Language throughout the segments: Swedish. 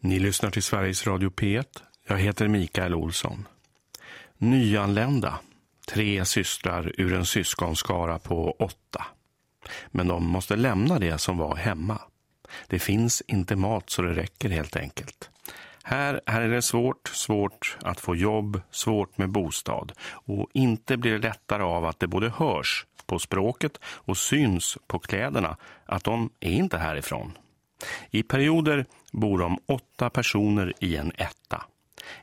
Ni lyssnar till Sveriges Radio P1. Jag heter Mikael Olsson. Nyanlända. Tre systrar ur en syskonskara på åtta. Men de måste lämna det som var hemma. Det finns inte mat så det räcker helt enkelt. Här, här är det svårt, svårt att få jobb, svårt med bostad. Och inte blir det lättare av att det både hörs på språket och syns på kläderna att de är inte härifrån. I perioder bor de åtta personer i en etta.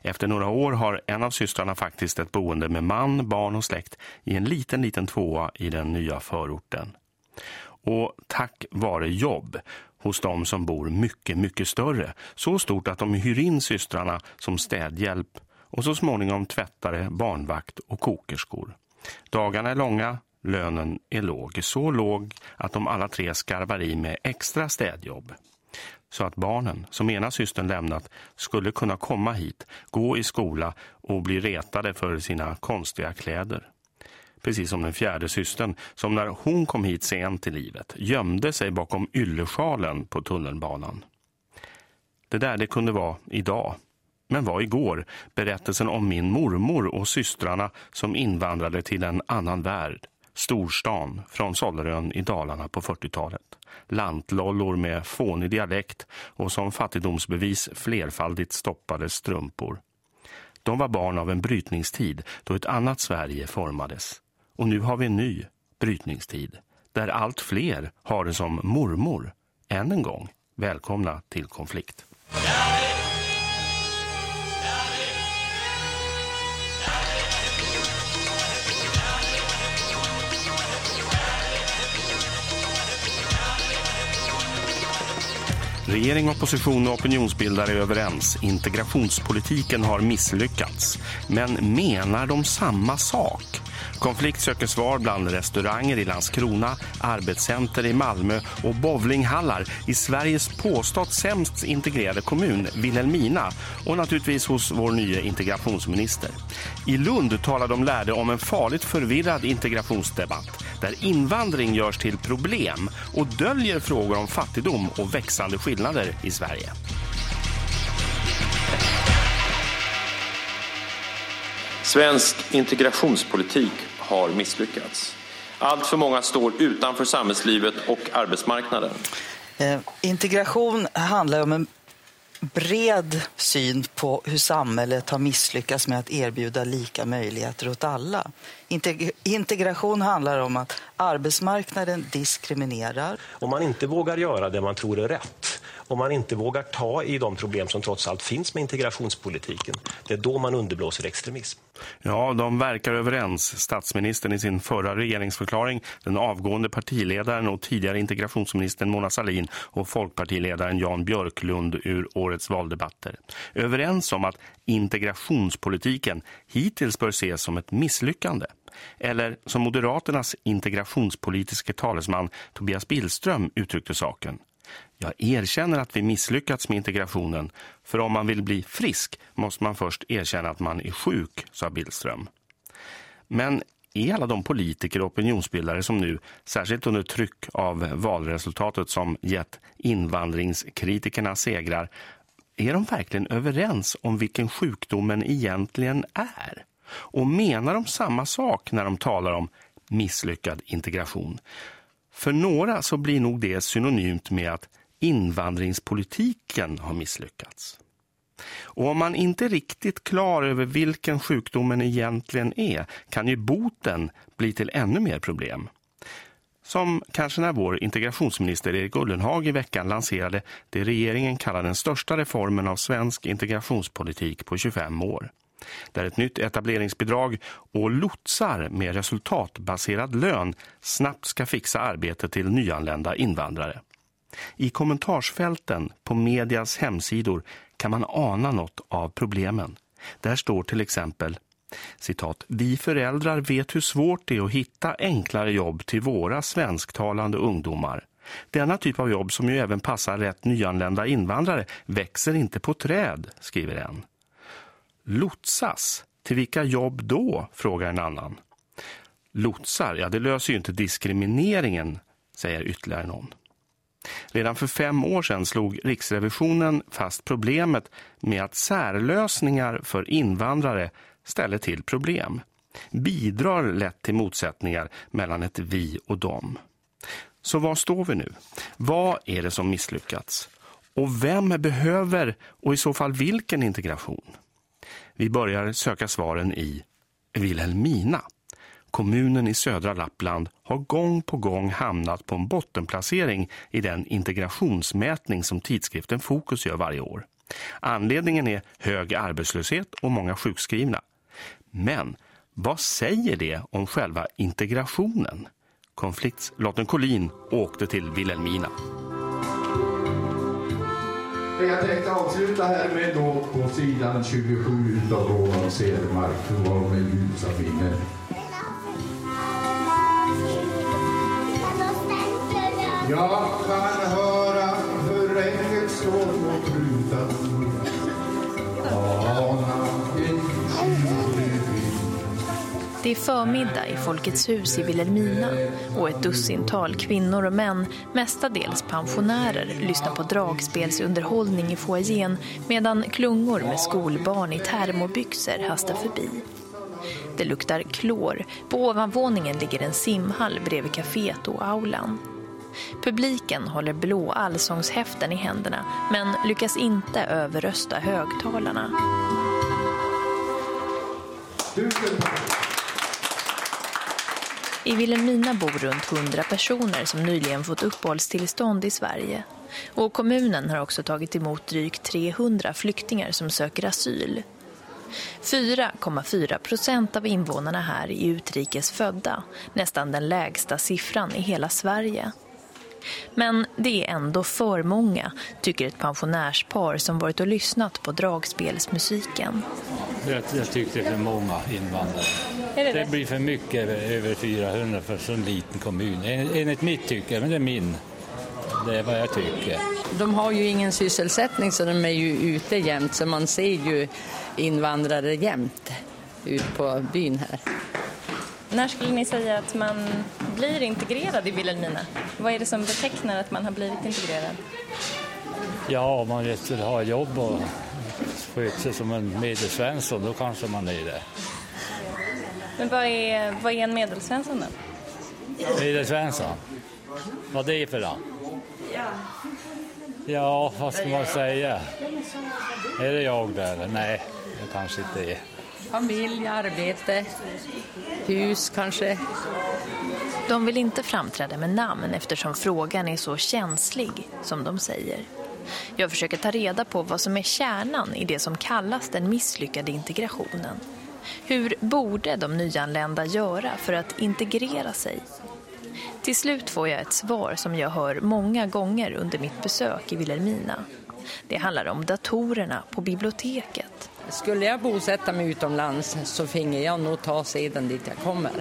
Efter några år har en av systrarna faktiskt ett boende med man, barn och släkt i en liten, liten tvåa i den nya förorten. Och tack vare jobb hos de som bor mycket, mycket större. Så stort att de hyr in systrarna som städhjälp och så småningom tvättare, barnvakt och kokerskor. Dagarna är långa, lönen är låg. Så låg att de alla tre skarvar i med extra städjobb. Så att barnen, som ena systern lämnat, skulle kunna komma hit, gå i skola och bli retade för sina konstiga kläder. Precis som den fjärde systern som när hon kom hit sent i livet gömde sig bakom yllesjalen på tunnelbanan. Det där det kunde vara idag. Men var igår berättelsen om min mormor och systrarna som invandrade till en annan värld storstan från Sollerön i Dalarna på 40-talet. Lantlollor med fånig dialekt och som fattigdomsbevis flerfaldigt stoppade strumpor. De var barn av en brytningstid då ett annat Sverige formades. Och nu har vi en ny brytningstid där allt fler har det som mormor. Än en gång, välkomna till konflikt. Regering, opposition och opinionsbildare är överens. Integrationspolitiken har misslyckats. Men menar de samma sak? Konflikt söker svar bland restauranger i Landskrona, arbetscenter i Malmö och bowlinghallar i Sveriges påstått sämst integrerade kommun, Vilhelmina, och naturligtvis hos vår nya integrationsminister. I Lund talar de lärde om en farligt förvirrad integrationsdebatt där invandring görs till problem och döljer frågor om fattigdom och växande skillnader i Sverige. Svensk integrationspolitik har misslyckats. Allt för många står utanför samhällslivet och arbetsmarknaden. Eh, integration handlar om en bred syn på hur samhället har misslyckats med att erbjuda lika möjligheter åt alla. Integration handlar om att arbetsmarknaden diskriminerar. Om man inte vågar göra det man tror är rätt om man inte vågar ta i de problem som trots allt finns med integrationspolitiken. Det är då man underblåser extremism. Ja, de verkar överens. Statsministern i sin förra regeringsförklaring, den avgående partiledaren och tidigare integrationsministern Mona Salin och folkpartiledaren Jan Björklund ur årets valdebatter. Överens om att integrationspolitiken hittills bör ses som ett misslyckande. Eller som Moderaternas integrationspolitiska talesman Tobias Billström uttryckte saken. Jag erkänner att vi misslyckats med integrationen. För om man vill bli frisk måste man först erkänna att man är sjuk, sa Billström. Men är alla de politiker och opinionsbildare som nu, särskilt under tryck av valresultatet som gett invandringskritikerna segrar, är de verkligen överens om vilken sjukdomen egentligen är? Och menar de samma sak när de talar om misslyckad integration? För några så blir nog det synonymt med att invandringspolitiken har misslyckats. Och om man inte är riktigt klar över vilken sjukdomen egentligen är kan ju boten bli till ännu mer problem. Som kanske när vår integrationsminister Erik Ullenhag i veckan lanserade det regeringen kallar den största reformen av svensk integrationspolitik på 25 år där ett nytt etableringsbidrag och lotsar med resultatbaserad lön snabbt ska fixa arbete till nyanlända invandrare. I kommentarsfälten på medias hemsidor kan man ana något av problemen. Där står till exempel citat, Vi föräldrar vet hur svårt det är att hitta enklare jobb till våra svensktalande ungdomar. Denna typ av jobb som ju även passar rätt nyanlända invandrare växer inte på träd, skriver en. Lotsas? Till vilka jobb då? frågar en annan. Lotsar, ja det löser ju inte diskrimineringen, säger ytterligare någon. Redan för fem år sedan slog Riksrevisionen fast problemet med att särlösningar för invandrare ställer till problem. Bidrar lätt till motsättningar mellan ett vi och dem. Så var står vi nu? Vad är det som misslyckats? Och vem behöver och i så fall vilken integration? Vi börjar söka svaren i Vilhelmina. Kommunen i södra Lappland har gång på gång hamnat på en bottenplacering i den integrationsmätning som tidskriften Fokus gör varje år. Anledningen är hög arbetslöshet och många sjukskrivna. Men vad säger det om själva integrationen? Konfliktslotten Collin åkte till Vilhelmina. Jag tänkte avsluta här med då på sidan 27 av Roman Cedermark, hur var med ljusa minnen. Jag kan höra hur regnet slår på rutan. Det är förmiddag i Folkets hus i Vilhelmina och ett dussintal kvinnor och män, mestadels pensionärer, lyssnar på dragspelsunderhållning i foajén medan klungor med skolbarn i termobyxor hastar förbi. Det luktar klor. På ovanvåningen ligger en simhall bredvid kaféet och aulan. Publiken håller blå allsångshäften i händerna men lyckas inte överrösta högtalarna. I Vilhelmina bor runt 100 personer som nyligen fått uppehållstillstånd i Sverige. Och kommunen har också tagit emot drygt 300 flyktingar som söker asyl. 4,4 procent av invånarna här är utrikes födda, nästan den lägsta siffran i hela Sverige. Men det är ändå för många, tycker ett pensionärspar som varit och lyssnat på dragspelsmusiken. Jag, jag tyckte det är för många invandrare. det det blir för mycket, över 400 för en så liten kommun. En- Enligt mitt tycke, men det är min. Det är vad jag tycker. De har ju ingen sysselsättning så de är ju ute jämt så man ser ju invandrare jämt ut på byn här. När skulle ni säga att man blir integrerad i Vilhelmina? Vad är det som betecknar att man har blivit integrerad? Ja, om man just vill ha jobb och sköter sig som en medelsvensson, då kanske man är det. Men vad är, vad är en medelsvensson då? Medelsvensson? Vad det är för något? Ja, vad ska man säga? Är det jag där? Nej, det kanske inte är. Familj, arbete, hus kanske. De vill inte framträda med namn eftersom frågan är så känslig, som de säger. Jag försöker ta reda på vad som är kärnan i det som kallas den misslyckade integrationen. Hur borde de nyanlända göra för att integrera sig? Till slut får jag ett svar som jag hör många gånger under mitt besök i Vilhelmina. Det handlar om datorerna på biblioteket. Skulle jag bosätta mig utomlands så finge jag nog ta sedan dit jag kommer.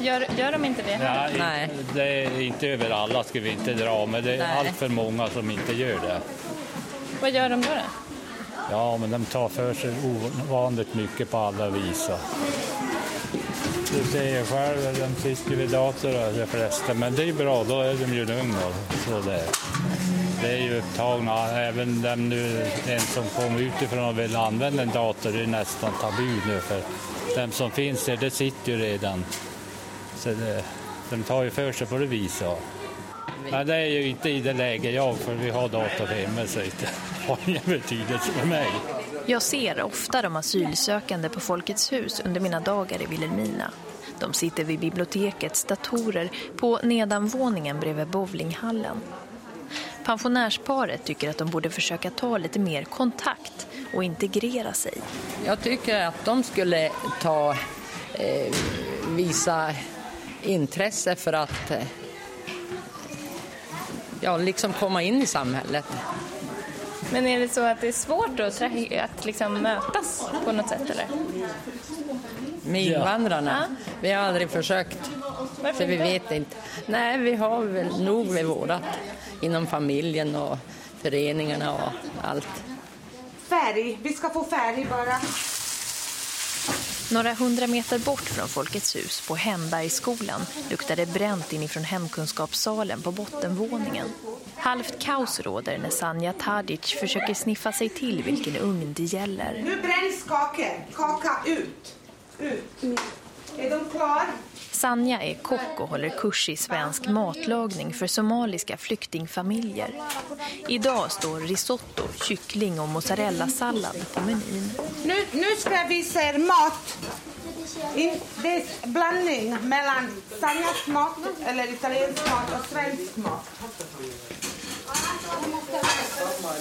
Gör, gör de inte det här? Ja, Nej. inte, det är inte över alla ska vi inte dra, men det är Nej. allt för många som inte gör det. Vad gör de då? då? Ja, men de tar för sig ovanligt mycket på alla vis. Du ser ju själv, de sitter vid dator de flesta, men det är bra, då är de ju lugna. Så det, det är ju upptagna, även dem nu, en som kommer utifrån och vill använda en dator, det är nästan tabu nu för de som finns där, det sitter ju redan. Så det, de tar ju för sig på det viset. Men det är ju inte i det läge jag, för vi har dator hemma så det har ingen betydelse för mig. Jag ser ofta de asylsökande på Folkets hus under mina dagar i Vilhelmina. De sitter vid bibliotekets datorer på nedanvåningen bredvid bowlinghallen. Pensionärsparet tycker att de borde försöka ta lite mer kontakt och integrera sig. Jag tycker att de skulle ta, eh, visa intresse för att eh, ja, liksom komma in i samhället. Men är det så att det är svårt då att, att liksom mötas på något sätt eller? Med Ja. invandrarna. Vi har aldrig försökt, Varför så vi vet inte. Nej, vi har väl nog med vårat inom familjen och föreningarna och allt. Färg. Vi ska få färg bara. Några hundra meter bort från Folkets hus på Hembergsskolan luktar det bränt inifrån hemkunskapssalen på bottenvåningen. Halvt kaos råder när Sanja Tadic försöker sniffa sig till vilken ugn det gäller. Nu bränns kakor. Kaka ut. Ut. Är de klar? Sanja är kock och håller kurs i svensk matlagning för somaliska flyktingfamiljer. Idag står risotto, kyckling och mozzarella-sallad på menyn. Nu, nu ska jag visa er mat. In, det är blandning mellan Sanjas mat, eller italiensk mat och svensk mat.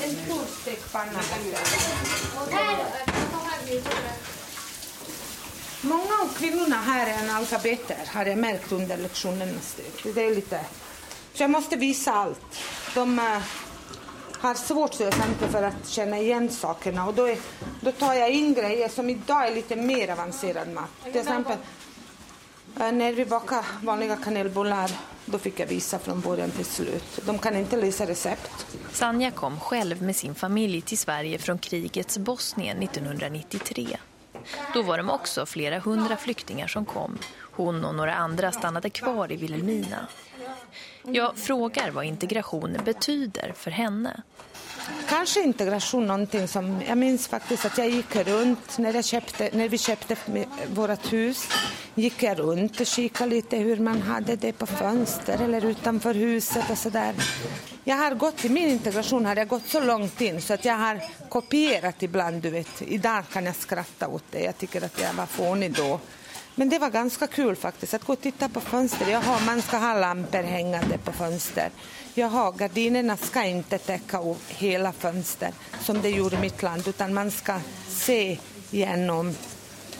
En stor stekpanna. Kvinnorna här är analfabeter, har jag märkt under lektionernas tid. Det är lite... Så jag måste visa allt. De uh, har svårt till exempel för att känna igen sakerna och då, är, då tar jag in grejer som idag är lite mer avancerad mat. Till exempel uh, när vi bakar vanliga kanelbullar då fick jag visa från början till slut. De kan inte läsa recept. Sanja kom själv med sin familj till Sverige från krigets Bosnien 1993. Då var de också flera hundra flyktingar som kom. Hon och några andra stannade kvar i Vilhelmina. Jag frågar vad integration betyder för henne. Kanske integration någonting som... Jag minns faktiskt att jag gick runt när, jag köpte, när vi köpte vårt hus. Gick jag runt och kikade lite hur man hade det på fönster eller utanför huset och sådär. Jag har gått i min integration har jag gått så långt in så att jag har kopierat ibland, du vet. Idag kan jag skratta åt det. Jag tycker att jag var fånig då. Men det var ganska kul faktiskt att gå och titta på fönster. Jaha, man ska ha lampor hängande på fönster. Jaha, gardinerna ska inte täcka upp hela fönster som det gjorde i mitt land utan man ska se igenom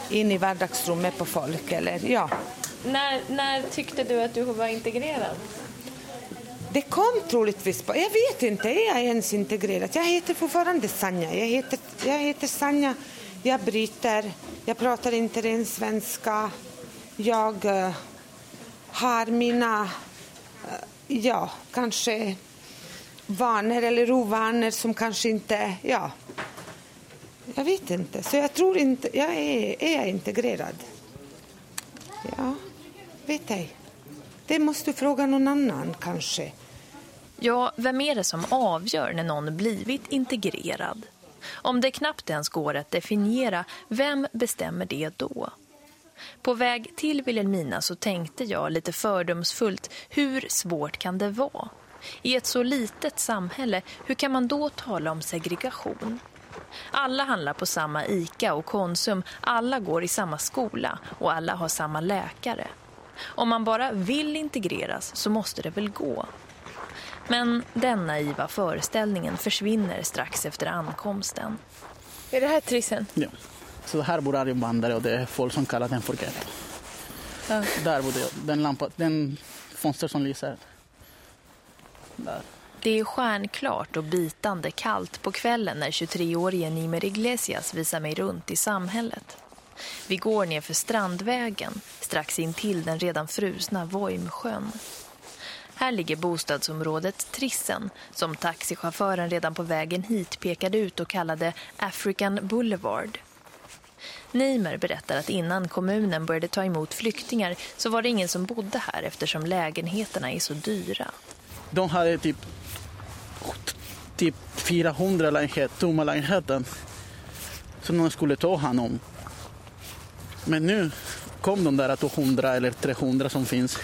in i vardagsrummet på folk. Eller, ja. När, när tyckte du att du var integrerad? Det kom troligtvis på, jag vet inte, är jag ens integrerad? Jag heter fortfarande Sanja, jag heter, jag heter Sanja, jag bryter, jag pratar inte ren svenska, jag uh, har mina, uh, ja, kanske vanor eller ovanor som kanske inte, ja, jag vet inte. Så jag tror inte, jag är, är jag integrerad? Ja, vet ej. Det måste du fråga någon annan kanske. Ja, vem är det som avgör när någon blivit integrerad? Om det knappt ens går att definiera, vem bestämmer det då? På väg till Vilhelmina så tänkte jag lite fördomsfullt, hur svårt kan det vara? I ett så litet samhälle, hur kan man då tala om segregation? Alla handlar på samma Ica och Konsum, alla går i samma skola och alla har samma läkare. Om man bara vill integreras så måste det väl gå. Men den naiva föreställningen försvinner strax efter ankomsten. Är det här trissen? Ja. Så här bor armbandare och det är folk som kallar den för ghetto. Ja. Där bor det, den, lampa, den fönster som lyser. Där. Det är stjärnklart och bitande kallt på kvällen när 23-årige Nimer Iglesias visar mig runt i samhället. Vi går ner för Strandvägen, strax in till den redan frusna Vojmsjön. Här ligger bostadsområdet Trissen, som taxichauffören redan på vägen hit pekade ut och kallade African Boulevard. Neimer berättar att innan kommunen började ta emot flyktingar så var det ingen som bodde här eftersom lägenheterna är så dyra. De hade typ, typ 400 lägenhet, tomma lägenheter som de skulle ta hand om. Men nu kom de där 200 eller 300 som finns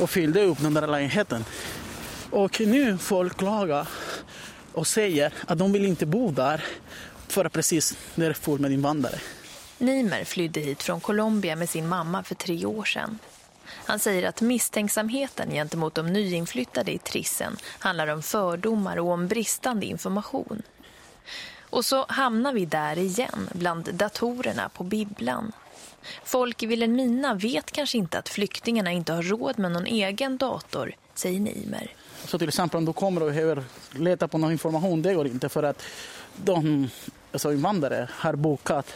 och fyllde upp den där lägenheten. Och nu folk klagar och säger att de vill inte bo där för precis det är fullt med invandrare. Nimer flydde hit från Colombia med sin mamma för tre år sedan. Han säger att misstänksamheten gentemot de nyinflyttade i Trissen handlar om fördomar och om bristande information. Och så hamnar vi där igen bland datorerna på bibblan. Folk i Vilhelmina vet kanske inte att flyktingarna inte har råd med någon egen dator, säger Nimer. Så till exempel om du kommer och behöver leta på någon information, det går inte för att de alltså invandrare har bokat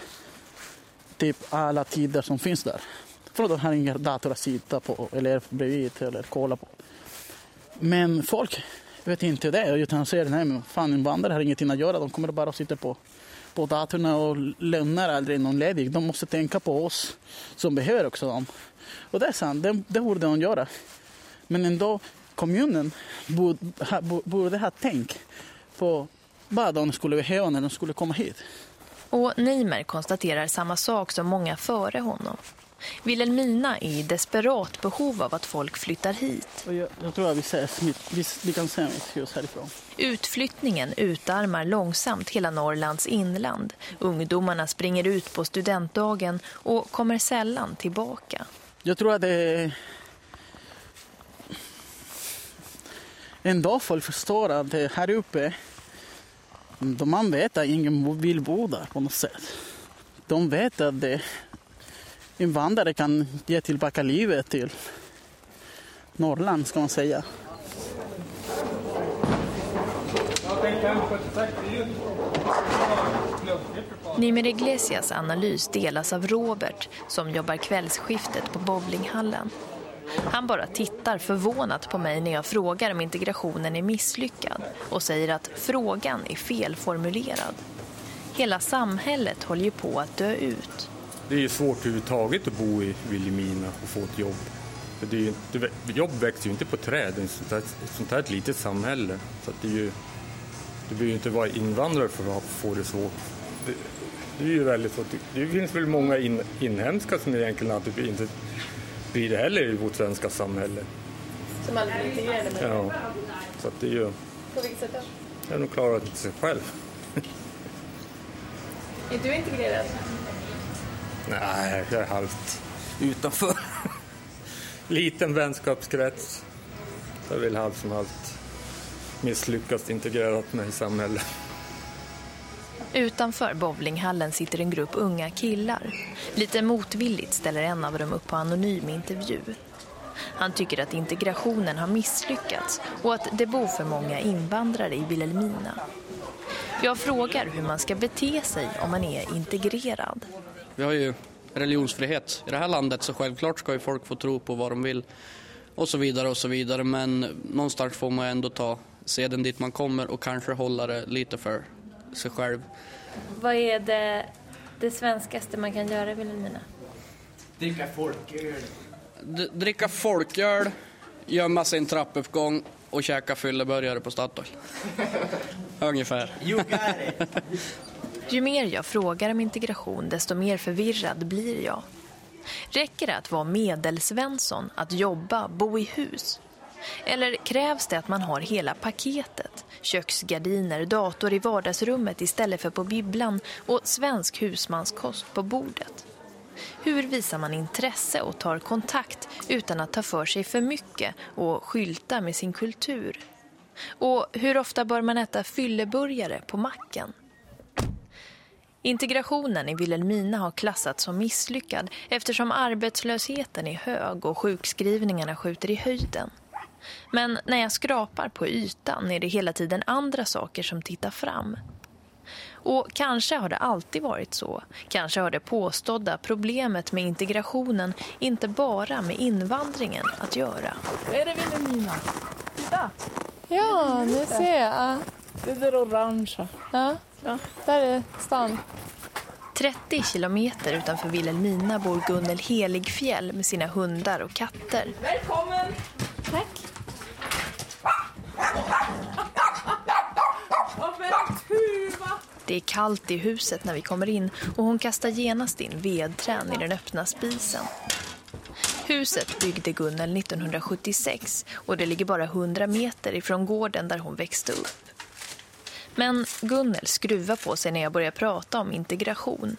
typ alla tider som finns där. För de har inga dator att sitta på eller bredvid eller kolla på. Men folk vet inte det utan säger nej men fan invandrare har ingenting att göra, de kommer bara att sitta på på datorn och lämnar aldrig någon ledig. De måste tänka på oss som behöver också dem. Och det är sant, det, det borde de göra. Men ändå, kommunen borde ha, borde ha tänkt på vad de skulle behöva när de skulle komma hit. Och Neimer konstaterar samma sak som många före honom. Wilhelmina är i desperat behov av att folk flyttar hit. Jag, jag, tror att vi, ses, vi, vi kan se mitt hus härifrån. Utflyttningen utarmar långsamt hela Norrlands inland. Ungdomarna springer ut på studentdagen och kommer sällan tillbaka. Jag tror att det är... En dag folk förstår att det här uppe man vet att ingen vill bo där på något sätt. De vet att det invandrare kan ge tillbaka livet till Norrland ska man säga. Nimer Iglesias analys delas av Robert som jobbar kvällsskiftet på bowlinghallen. Han bara tittar förvånat på mig när jag frågar om integrationen är misslyckad och säger att frågan är felformulerad. Hela samhället håller ju på att dö ut. Det är ju svårt överhuvudtaget att bo i Vilhelmina och få ett jobb. För det är det, jobb växer ju inte på träd i ett sånt här, ett sånt här ett litet samhälle. Så det, är ju, du behöver ju inte vara invandrare för att få det svårt. Det, det är ju väldigt svårt. Det finns väl många in, inhemska som egentligen inte blir det heller i vårt svenska samhälle. Som aldrig blir integrerade med Ja, så att det är ju... På vilket sätt då? Nog klarat inte sig själv. är du integrerad? Nej, jag är halvt utanför. Liten vänskapskrets. Jag vill halvt som halvt misslyckats integrerat mig i samhället. Utanför bowlinghallen sitter en grupp unga killar. Lite motvilligt ställer en av dem upp på anonym intervju. Han tycker att integrationen har misslyckats och att det bor för många invandrare i Vilhelmina. Jag frågar hur man ska bete sig om man är integrerad. Vi har ju religionsfrihet i det här landet så självklart ska ju folk få tro på vad de vill och så vidare och så vidare men någonstans får man ändå ta seden dit man kommer och kanske hålla det lite för sig själv. Vad är det, det svenskaste man kan göra i Vilhelmina? Dricka folköl. D dricka folköl, gömma sig i en trappuppgång och käka fylleburgare på Statoil. Ungefär. Ju mer jag frågar om integration desto mer förvirrad blir jag. Räcker det att vara medelsvensson, att jobba, bo i hus? Eller krävs det att man har hela paketet? Köksgardiner, dator i vardagsrummet istället för på bibblan och svensk husmanskost på bordet. Hur visar man intresse och tar kontakt utan att ta för sig för mycket och skylta med sin kultur? Och hur ofta bör man äta fylleburgare på macken? Integrationen i Vilhelmina har klassats som misslyckad eftersom arbetslösheten är hög och sjukskrivningarna skjuter i höjden. Men när jag skrapar på ytan är det hela tiden andra saker som tittar fram. Och kanske har det alltid varit så. Kanske har det påstådda problemet med integrationen inte bara med invandringen att göra. Är det Vilhelmina? Titta! Ja, nu ser jag. Det är det orangea. Ja, Ja. där är stan. 30 kilometer utanför Vilhelmina bor Gunnel Heligfjäll med sina hundar och katter. Välkommen! Tack. Vad med en tuva! Det är kallt i huset när vi kommer in och hon kastar genast in vedträn i den öppna spisen. Huset byggde Gunnel 1976 och det ligger bara 100 meter ifrån gården där hon växte upp. Men Gunnel skruvar på sig när jag börjar prata om integration.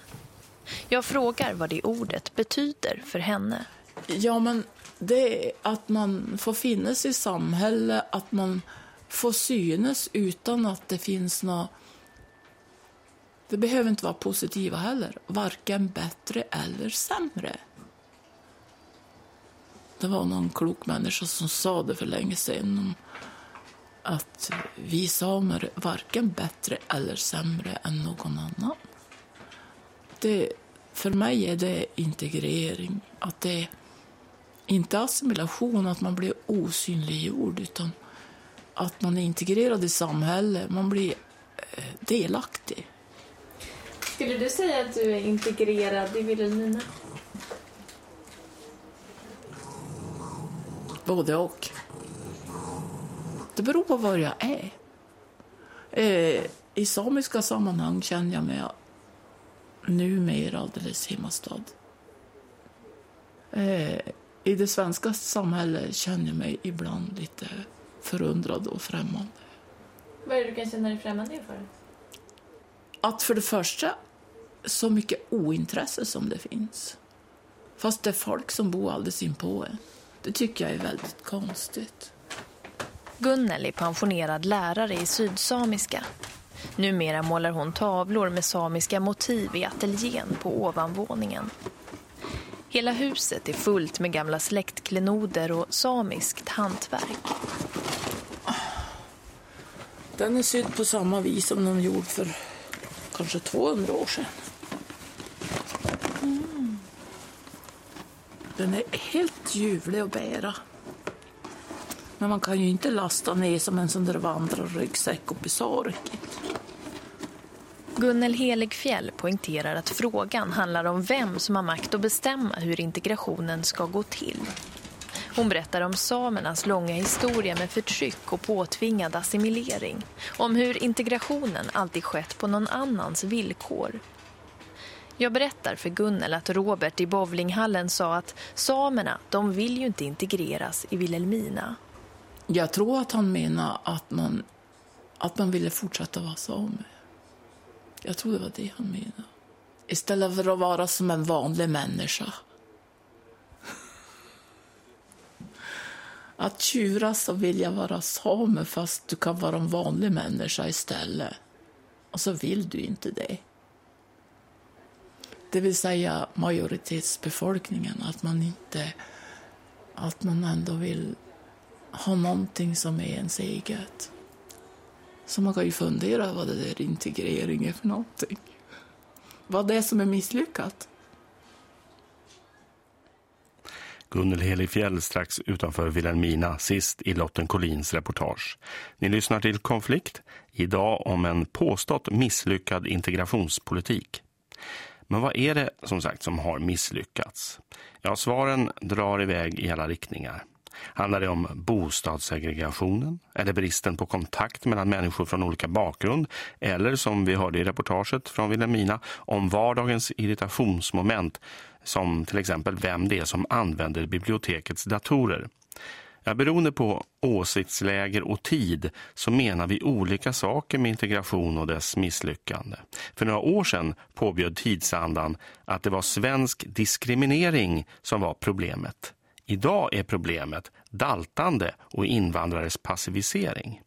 Jag frågar vad det ordet betyder för henne. Ja, men det är att man får finnas i samhället, att man får synas utan att det finns något... Det behöver inte vara positiva heller, varken bättre eller sämre. Det var någon klok människa som sa det för länge sedan att vi samer är varken bättre eller sämre än någon annan. Det, för mig är det integrering, att det är inte assimilation, att man blir osynliggjord, utan att man är integrerad i samhället, man blir eh, delaktig. Skulle du säga att du är integrerad i Vilhelmina? Både och. Det beror på var jag är. Eh, I samiska sammanhang känner jag mig numera alldeles hemmastad. Eh, I det svenska samhället känner jag mig ibland lite förundrad och främmande. Vad är det du kan känna dig främmande inför? Att för det första, så mycket ointresse som det finns. Fast det är folk som bor alldeles inpå en. Det tycker jag är väldigt konstigt. Gunnel är pensionerad lärare i sydsamiska. Numera målar hon tavlor med samiska motiv i ateljén på ovanvåningen. Hela huset är fullt med gamla släktklenoder och samiskt hantverk. Den är sydd på samma vis som de gjorde för kanske 200 år sedan. Mm. Den är helt ljuvlig att bära. Men man kan ju inte lasta ner som en sån där vandrarryggsäck upp i Sarek. Gunnel Heligfjäll poängterar att frågan handlar om vem som har makt att bestämma hur integrationen ska gå till. Hon berättar om samernas långa historia med förtryck och påtvingad assimilering. Om hur integrationen alltid skett på någon annans villkor. Jag berättar för Gunnel att Robert i bowlinghallen sa att samerna, de vill ju inte integreras i Vilhelmina. Jag tror att han menar att man, att man ville fortsätta vara same. Jag tror det var det han menade. Istället för att vara som en vanlig människa. Att tjura så vill jag vara same fast du kan vara en vanlig människa istället. Och så vill du inte det. Det vill säga majoritetsbefolkningen, att man inte... Att man ändå vill ha någonting som är ens eget. Så man kan ju fundera vad det där integrering är för någonting. Vad det är som är misslyckat. Gunnel Helifjäll strax utanför Vilhelmina, sist i Lotten Collins reportage. Ni lyssnar till Konflikt, idag om en påstått misslyckad integrationspolitik. Men vad är det som sagt som har misslyckats? Ja, svaren drar iväg i alla riktningar. Handlar det om bostadssegregationen? Eller bristen på kontakt mellan människor från olika bakgrund? Eller som vi hörde i reportaget från Vilhelmina om vardagens irritationsmoment som till exempel vem det är som använder bibliotekets datorer. Ja, beroende på åsiktsläger och tid så menar vi olika saker med integration och dess misslyckande. För några år sedan påbjöd tidsandan att det var svensk diskriminering som var problemet. Idag är problemet daltande och invandrares passivisering.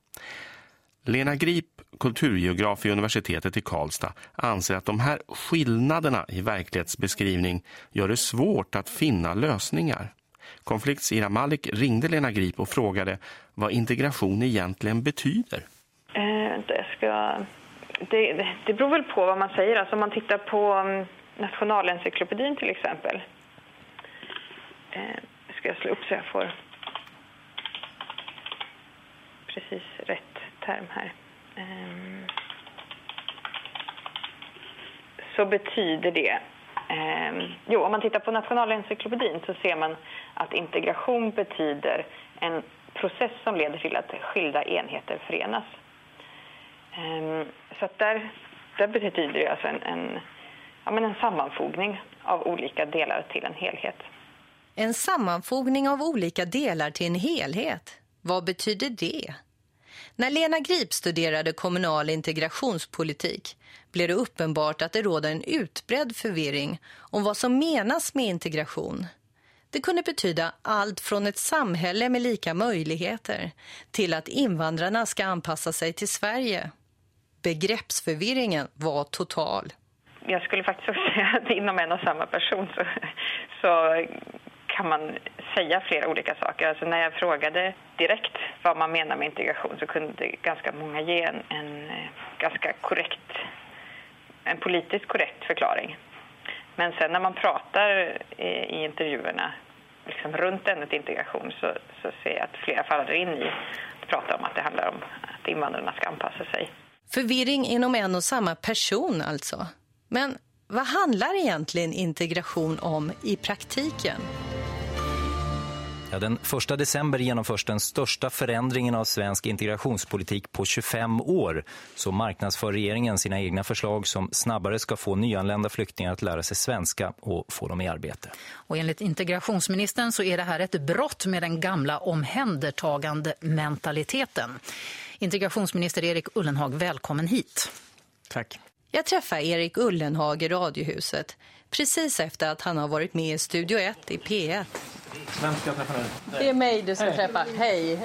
Lena Grip, kulturgeograf vid universitetet i Karlstad, anser att de här skillnaderna i verklighetsbeskrivning gör det svårt att finna lösningar. Konflikts Ira Malik ringde Lena Grip och frågade vad integration egentligen betyder. Eh, det, ska, det, det beror väl på vad man säger. Alltså om man tittar på mm, nationalencyklopedin till exempel. Eh, Ska jag slå upp så jag får precis rätt term här. Ehm, så betyder det ehm, jo, om man tittar på nationalencyklopedin så ser man att integration betyder en process som leder till att skilda enheter förenas. Ehm, så att där, där betyder det alltså en, en, ja, men en sammanfogning av olika delar till en helhet. En sammanfogning av olika delar till en helhet. Vad betyder det? När Lena Grip studerade kommunal integrationspolitik blev det uppenbart att det råder en utbredd förvirring om vad som menas med integration. Det kunde betyda allt från ett samhälle med lika möjligheter till att invandrarna ska anpassa sig till Sverige. Begreppsförvirringen var total. Jag skulle faktiskt säga att inom en och samma person så, så kan man säga flera olika saker. Alltså när jag frågade direkt vad man menar med integration så kunde ganska många ge en, en eh, ganska korrekt, en politiskt korrekt förklaring. Men sen när man pratar i, i intervjuerna liksom runt ämnet integration så, så ser jag att flera faller in i att prata om att det handlar om att invandrarna ska anpassa sig. Förvirring inom en och samma person alltså. Men vad handlar egentligen integration om i praktiken? Ja, den 1 december genomförs den största förändringen av svensk integrationspolitik på 25 år. Så marknadsför regeringen sina egna förslag som snabbare ska få nyanlända flyktingar att lära sig svenska och få dem i arbete. Och enligt integrationsministern så är det här ett brott med den gamla omhändertagande mentaliteten. Integrationsminister Erik Ullenhag, välkommen hit. Tack. Jag träffar Erik Ullenhag i Radiohuset precis efter att han har varit med i Studio 1 i P1. Vem ska jag träffa nu? Det är mig du ska träffa. Hej.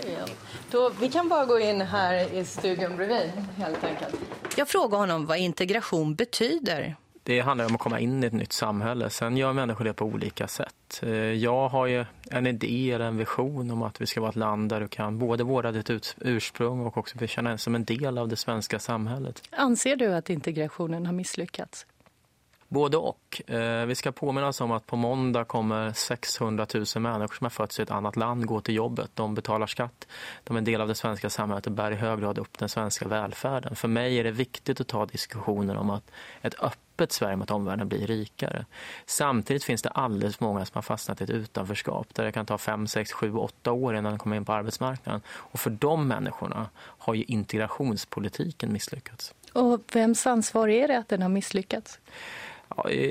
Då, vi kan bara gå in här i studion bredvid helt enkelt. Jag frågar honom vad integration betyder. Det handlar om att komma in i ett nytt samhälle. Sen gör människor det på olika sätt. Eh, jag har ju en idé eller en vision om att vi ska vara ett land där du kan både vårda ditt ursprung och också känna dig som en del av det svenska samhället. Anser du att integrationen har misslyckats? Både och. Eh, vi ska påminna oss om att på måndag kommer 600 000 människor som har fötts i ett annat land gå till jobbet. De betalar skatt, de är en del av det svenska samhället och bär i hög grad upp den svenska välfärden. För mig är det viktigt att ta diskussioner om att ett öppet Sverige mot omvärlden blir rikare. Samtidigt finns det alldeles många som har fastnat i ett utanförskap där det kan ta 5, 6, 7, 8 år innan de kommer in på arbetsmarknaden. Och för de människorna har ju integrationspolitiken misslyckats. Och vems ansvar är det att den har misslyckats?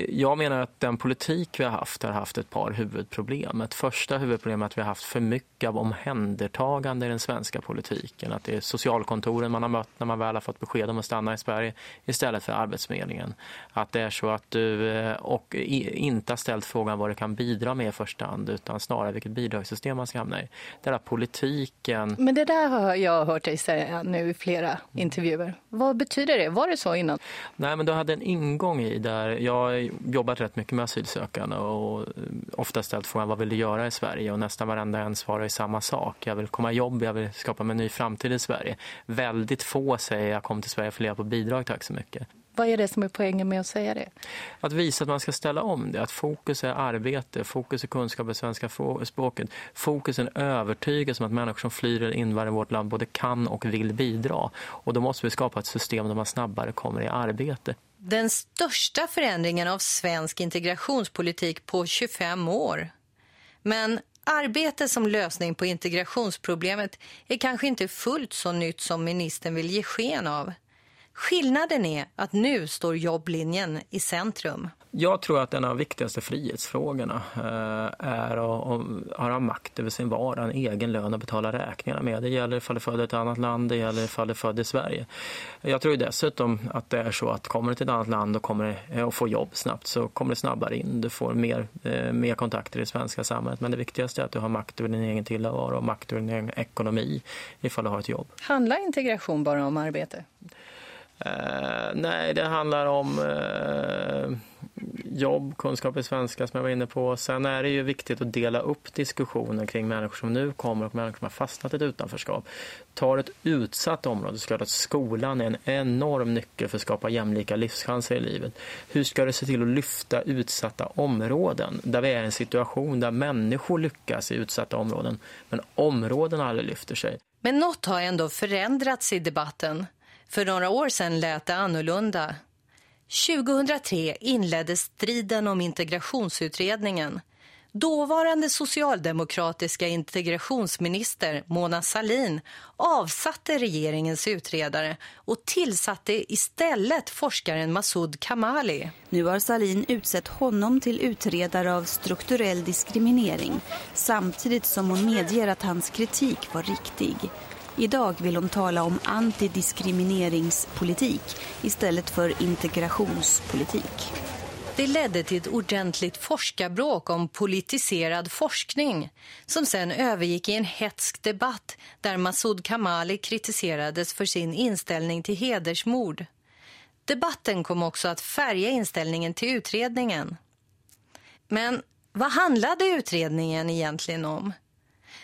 Jag menar att den politik vi har haft har haft ett par huvudproblem. Ett första huvudproblem är att vi har haft för mycket av omhändertagande i den svenska politiken. Att det är socialkontoren man har mött när man väl har fått besked om att stanna i Sverige istället för Arbetsförmedlingen. Att det är så att du eh, och inte har ställt frågan vad det kan bidra med i första hand utan snarare vilket bidragssystem man ska hamna i. Det är politiken... Men det där har jag hört dig säga nu i flera intervjuer. Vad betyder det? Var det så innan? Nej, men du hade en ingång i där jag har jobbat rätt mycket med asylsökande och ofta ställt frågan vad vill du göra i Sverige och nästan varenda en svarar i samma sak. Jag vill komma i jobb, jag vill skapa mig en ny framtid i Sverige. Väldigt få säger jag kom till Sverige för att leva på bidrag, tack så mycket. Vad är det som är poängen med att säga det? Att visa att man ska ställa om det. Att fokus är arbete, fokus är kunskap i svenska språket. Fokus är en övertygelse om att människor som flyr eller invandrar i vårt land både kan och vill bidra. Och då måste vi skapa ett system där man snabbare kommer i arbete. Den största förändringen av svensk integrationspolitik på 25 år. Men arbete som lösning på integrationsproblemet är kanske inte fullt så nytt som ministern vill ge sken av. Skillnaden är att nu står jobblinjen i centrum. Jag tror att en av de viktigaste frihetsfrågorna eh, är att ha makt över sin vardag, en egen lön att betala räkningarna med. Det gäller ifall du föder ett annat land, det gäller ifall du föder i Sverige. Jag tror dessutom att det är så att kommer du till ett annat land och kommer att få jobb snabbt så kommer du snabbare in. Du får mer, eh, mer kontakter i det svenska samhället. Men det viktigaste är att du har makt över din egen tillvaro och makt över din egen ekonomi ifall du har ett jobb. Handlar integration bara om arbete? Uh, nej, det handlar om uh, jobb, kunskap i svenska som jag var inne på. Sen är det ju viktigt att dela upp diskussionen kring människor som nu kommer och människor som har fastnat i ett utanförskap. Tar ett utsatt område så att skolan är en enorm nyckel för att skapa jämlika livschanser i livet. Hur ska du se till att lyfta utsatta områden där vi är i en situation där människor lyckas i utsatta områden men områden aldrig lyfter sig? Men något har ändå förändrats i debatten. För några år sedan lät det annorlunda. 2003 inleddes striden om integrationsutredningen. Dåvarande socialdemokratiska integrationsminister Mona Salin avsatte regeringens utredare och tillsatte istället forskaren Masoud Kamali. Nu har Salin utsett honom till utredare av strukturell diskriminering samtidigt som hon medger att hans kritik var riktig. Idag vill hon tala om antidiskrimineringspolitik istället för integrationspolitik. Det ledde till ett ordentligt forskarbråk om politiserad forskning som sen övergick i en hetsk debatt där Masoud Kamali kritiserades för sin inställning till hedersmord. Debatten kom också att färga inställningen till utredningen. Men vad handlade utredningen egentligen om?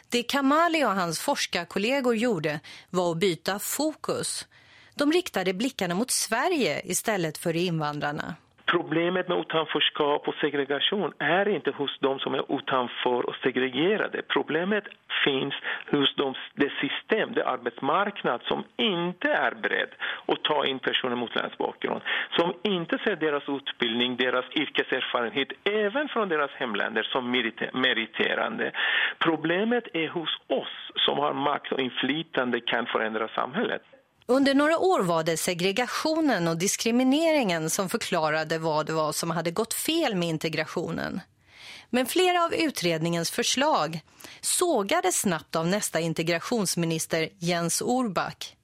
Det Kamali och hans forskarkollegor gjorde var att byta fokus. De riktade blickarna mot Sverige istället för invandrarna. Problemet med utanförskap och segregation är inte hos de som är utanför och segregerade. Problemet finns hos de, det system, det arbetsmarknad som inte är beredd att ta in personer med utländsk bakgrund. Som inte ser deras utbildning, deras yrkeserfarenhet, även från deras hemländer som meriterande. Problemet är hos oss som har makt och inflytande kan förändra samhället. Under några år var det segregationen och diskrimineringen som förklarade vad det var som hade gått fel med integrationen. Men flera av utredningens förslag sågades snabbt av nästa integrationsminister Jens Orback.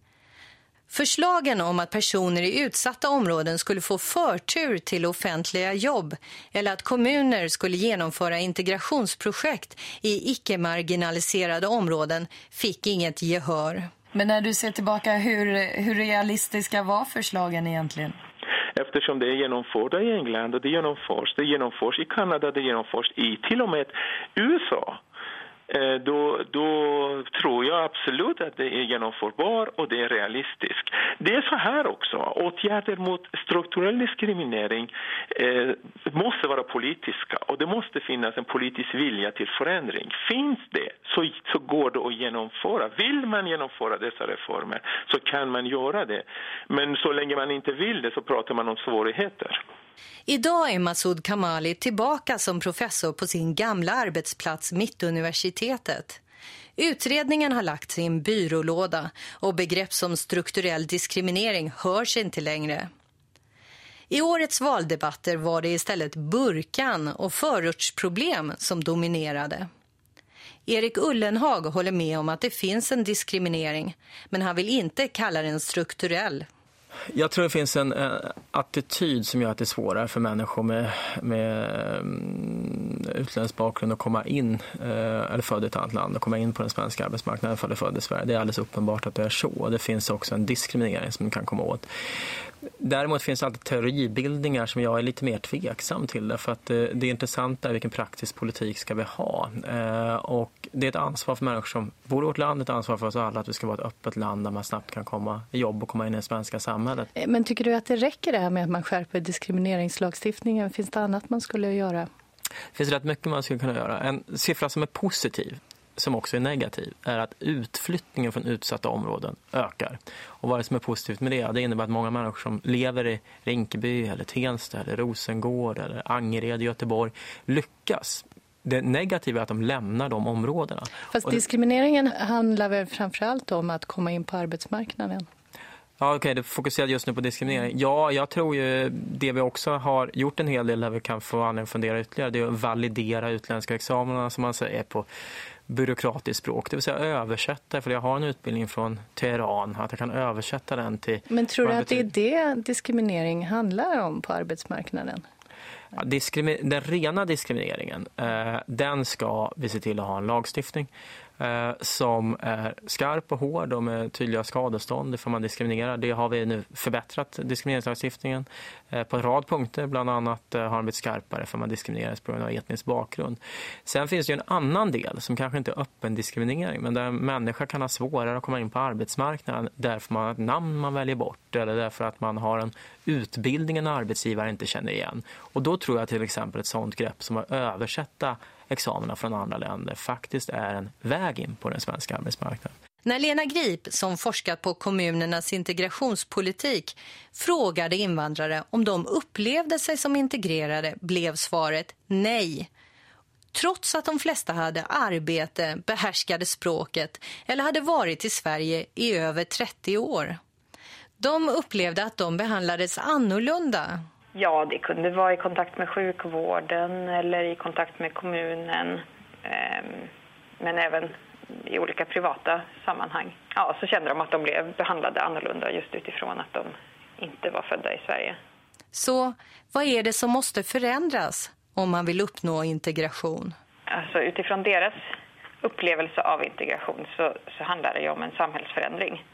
Förslagen om att personer i utsatta områden skulle få förtur till offentliga jobb eller att kommuner skulle genomföra integrationsprojekt i icke-marginaliserade områden fick inget gehör. Men när du ser tillbaka, hur, hur realistiska var förslagen egentligen? Eftersom det är genomförda i England och det genomförs, det genomförs i Kanada, det genomförs i till och med USA Eh, då, då tror jag absolut att det är genomförbart och det är realistiskt. Det är så här också, åtgärder mot strukturell diskriminering eh, måste vara politiska och det måste finnas en politisk vilja till förändring. Finns det så, så går det att genomföra. Vill man genomföra dessa reformer så kan man göra det. Men så länge man inte vill det så pratar man om svårigheter. Idag är Masoud Kamali tillbaka som professor på sin gamla arbetsplats Mittuniversitetet. Utredningen har lagt i en byrålåda och begrepp som strukturell diskriminering hörs inte längre. I årets valdebatter var det istället burkan och förortsproblem som dominerade. Erik Ullenhag håller med om att det finns en diskriminering men han vill inte kalla den strukturell. Jag tror det finns en eh, attityd som gör att det är svårare för människor med, med mm, utländsk bakgrund att komma in, eh, eller född i ett annat land, och komma in på den svenska arbetsmarknaden för att född i Sverige. Det är alldeles uppenbart att det är så. Det finns också en diskriminering som man kan komma åt. Däremot finns det alltid teoribildningar som jag är lite mer tveksam till. Därför att eh, det, intressanta är vilken praktisk politik ska vi ha. Och det är ett ansvar för människor som bor i vårt land, ett ansvar för oss alla att vi ska vara ett öppet land där man snabbt kan komma i jobb och komma in i det svenska samhället. Eh, men tycker du att det räcker det här med att man skärper diskrimineringslagstiftningen? Finns det annat man skulle göra? Det finns rätt mycket man skulle kunna göra. En siffra som är positiv som också är negativ är att utflyttningen från utsatta områden ökar. Och vad det som är positivt med det? Det innebär att många människor som lever i Rinkeby eller Tensta eller Rosengård eller Angered i Göteborg lyckas det negativa är att de lämnar de områdena. Fast diskrimineringen handlar väl framförallt om att komma in på arbetsmarknaden? Ja, okej, okay, det fokuserar just nu på diskriminering. Ja, jag tror ju det vi också har gjort en hel del där vi kan få anledning att fundera ytterligare. Det är att validera utländska examina som man säger på byråkratiskt språk. Det vill säga översätta, för jag har en utbildning från Teheran, att jag kan översätta den till... Men tror du att det är det diskriminering handlar om på arbetsmarknaden? Den rena diskrimineringen, eh, den ska vi se till att ha en lagstiftning Eh, som är skarp och hård och med tydliga skadestånd för man diskriminerar. Det har vi nu förbättrat diskrimineringslagstiftningen eh, på en rad punkter. Bland annat eh, har den blivit skarpare för man diskrimineras på grund av etnisk bakgrund. Sen finns det en annan del som kanske inte är öppen diskriminering men där människor kan ha svårare att komma in på arbetsmarknaden därför man har ett namn man väljer bort eller därför att man har en utbildning en arbetsgivare inte känner igen. Och då tror jag till exempel ett sådant grepp som att översätta examina från andra länder faktiskt är en väg in på den svenska arbetsmarknaden. När Lena Grip, som forskat på kommunernas integrationspolitik, frågade invandrare om de upplevde sig som integrerade blev svaret nej. Trots att de flesta hade arbete, behärskade språket eller hade varit i Sverige i över 30 år. De upplevde att de behandlades annorlunda Ja, det kunde vara i kontakt med sjukvården eller i kontakt med kommunen. Eh, men även i olika privata sammanhang. Ja, så kände de att de blev behandlade annorlunda just utifrån att de inte var födda i Sverige. Så vad är det som måste förändras om man vill uppnå integration? Alltså utifrån deras upplevelse av integration så, så handlar det om en samhällsförändring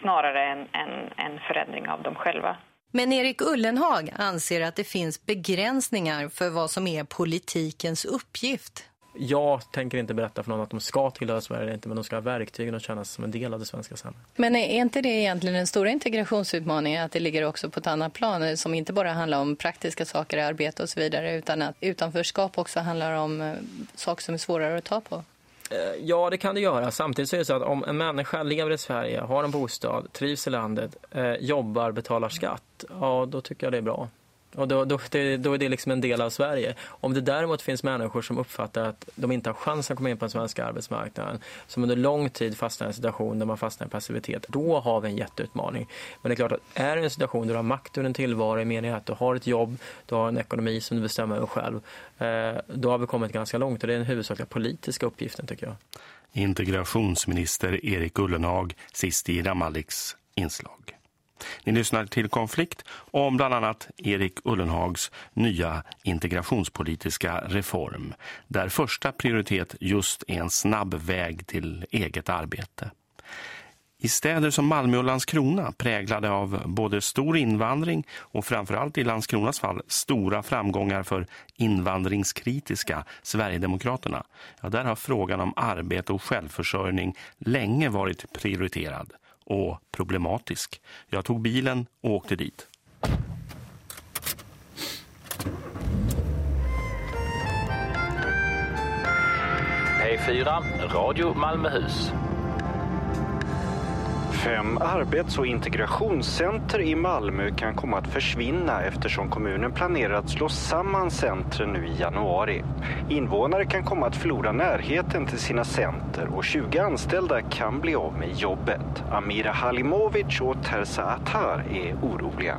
snarare än en, en förändring av dem själva. Men Erik Ullenhag anser att det finns begränsningar för vad som är politikens uppgift. jag tänker inte berätta för någon att de ska tillhöra Sverige eller inte, men de ska ha verktygen och känna sig som en del av det svenska samhället. Men är inte det egentligen den stora integrationsutmaningen att det ligger också på ett annat plan som inte bara handlar om praktiska saker, arbete och så vidare, utan att utanförskap också handlar om eh, saker som är svårare att ta på? Eh, ja, det kan det göra. Samtidigt så är det så att om en människa lever i Sverige, har en bostad, trivs i landet, eh, jobbar, betalar skatt, ja då tycker jag det är bra. Och då, då, det, då är det liksom en del av Sverige. Om det däremot finns människor som uppfattar att de inte har chans att komma in på den svenska arbetsmarknaden, som under lång tid fastnar i en situation där man fastnar i passivitet, då har vi en jätteutmaning. Men det är klart att är det en situation där du har makt över en tillvaro i meningen att du har ett jobb, du har en ekonomi som du bestämmer över själv, eh, då har vi kommit ganska långt och det är den huvudsakliga politiska uppgiften tycker jag. Integrationsminister Erik Ullenhag sist i Ramaliks inslag. Ni lyssnar till konflikt om bland annat Erik Ullenhags nya integrationspolitiska reform där första prioritet just är en snabb väg till eget arbete. I städer som Malmö och Landskrona präglade av både stor invandring och framförallt i Landskronas fall stora framgångar för invandringskritiska Sverigedemokraterna. Ja, där har frågan om arbete och självförsörjning länge varit prioriterad och problematisk. Jag tog bilen och åkte dit. P4, Radio Malmöhus. Fem arbets- och integrationscenter i Malmö kan komma att försvinna eftersom kommunen planerar att slå samman centren nu i januari. Invånare kan komma att förlora närheten till sina center och 20 anställda kan bli av med jobbet. Amira Halimovic och Tersa Attar är oroliga.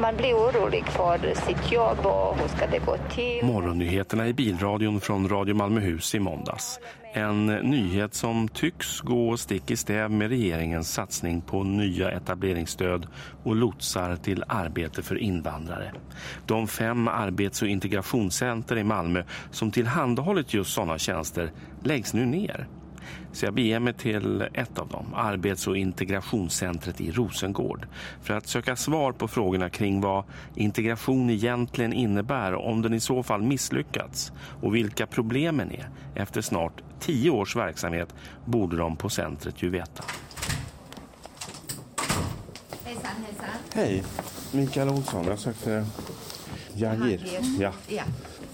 Man blir orolig för sitt jobb och hur ska det gå till. Morgonnyheterna i bilradion från Radio Malmöhus i måndags. En nyhet som tycks gå stick i stäv med regeringens satsning på nya etableringsstöd och lotsar till arbete för invandrare. De fem arbets- och integrationscenter i Malmö som tillhandahållit just sådana tjänster läggs nu ner. Så jag beger mig till ett av dem, arbets- och integrationscentret i Rosengård för att söka svar på frågorna kring vad integration egentligen innebär om den i så fall misslyckats och vilka problemen är. Efter snart tio års verksamhet borde de på centret ju veta. Hejsan, hejsan. Hej, Mikael Olsson. Jag sökte Jagir. Ja. ja.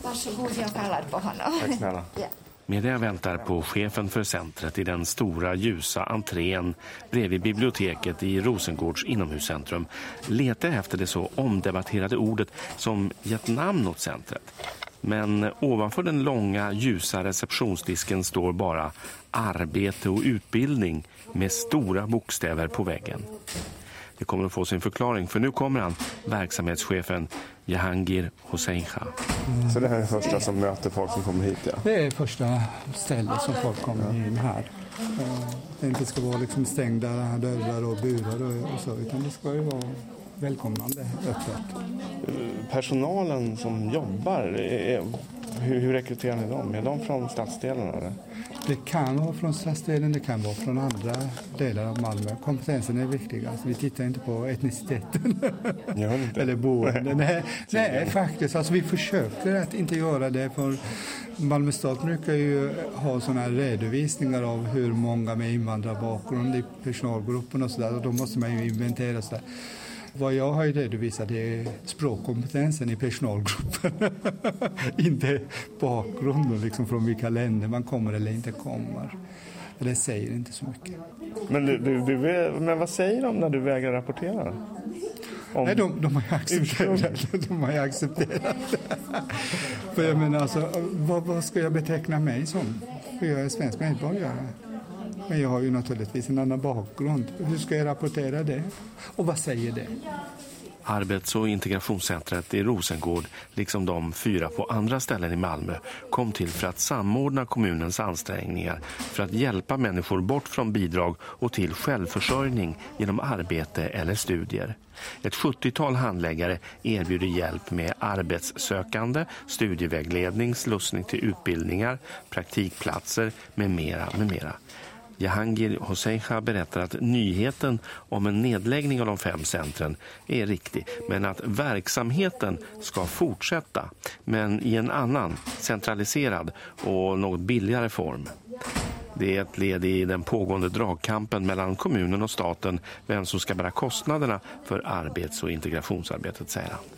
Varsågod, jag kallar på honom. Tack snälla. ja. Medan jag väntar på chefen för centret i den stora ljusa entrén bredvid biblioteket i Rosengårds inomhuscentrum letar jag efter det så omdebatterade ordet som gett namn åt centret. Men ovanför den långa ljusa receptionsdisken står bara arbete och utbildning med stora bokstäver på väggen. Det kommer att få sin förklaring för nu kommer han, verksamhetschefen Jahangir Hosseincha. Mm. Så det här är första som möter folk som kommer hit? Ja. Det är första stället som folk kommer in här. Det inte ska vara liksom stängda dörrar och burar och så, utan det ska ju vara välkomnande, öppet. Personalen som jobbar, är, hur, hur rekryterar ni dem? Är de från stadsdelen? Eller? Det kan vara från stadsdelen, det kan vara från andra delar av Malmö. Kompetensen är viktig. Alltså, vi tittar inte på etniciteten eller boende. Nej, nej, faktiskt. Alltså, vi försöker att inte göra det. för Malmö stad brukar ju ha såna här redovisningar av hur många med invandrarbakgrund i personalgruppen och sådär. Då måste man ju inventera sådär. Vad jag har redovisat är språkkompetensen i personalgruppen. inte bakgrunden liksom från vilka länder man kommer eller inte kommer. Det säger inte så mycket. Men, du, du, du, men vad säger de när du vägrar rapportera? Om Nej, de, de har ju accepterat. De har ju accepterat. För jag menar alltså, vad, vad ska jag beteckna mig som? För jag är svensk medborgare. Men jag har ju naturligtvis en annan bakgrund. Hur ska jag rapportera det? Och vad säger det? Arbets- och integrationscentret i Rosengård, liksom de fyra på andra ställen i Malmö, kom till för att samordna kommunens ansträngningar för att hjälpa människor bort från bidrag och till självförsörjning genom arbete eller studier. Ett 70-tal handläggare erbjuder hjälp med arbetssökande, studievägledning, slussning till utbildningar, praktikplatser med mera, med mera. Jahangir Hossein berättar att nyheten om en nedläggning av de fem centren är riktig men att verksamheten ska fortsätta men i en annan, centraliserad och något billigare form. Det är ett led i den pågående dragkampen mellan kommunen och staten vem som ska bära kostnaderna för arbets- och integrationsarbetet, säger han.